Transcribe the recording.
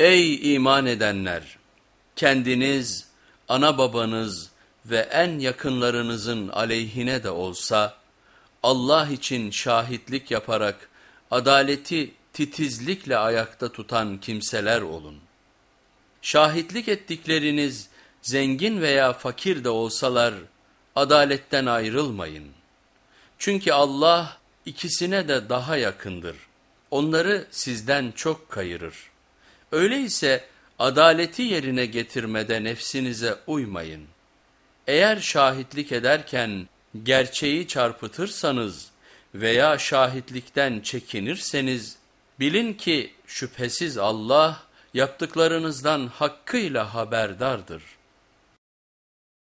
Ey iman edenler! Kendiniz, ana babanız ve en yakınlarınızın aleyhine de olsa Allah için şahitlik yaparak adaleti titizlikle ayakta tutan kimseler olun. Şahitlik ettikleriniz zengin veya fakir de olsalar adaletten ayrılmayın. Çünkü Allah ikisine de daha yakındır. Onları sizden çok kayırır. Öyleyse adaleti yerine getirmede nefsinize uymayın. Eğer şahitlik ederken gerçeği çarpıtırsanız veya şahitlikten çekinirseniz bilin ki şüphesiz Allah yaptıklarınızdan hakkıyla haberdardır.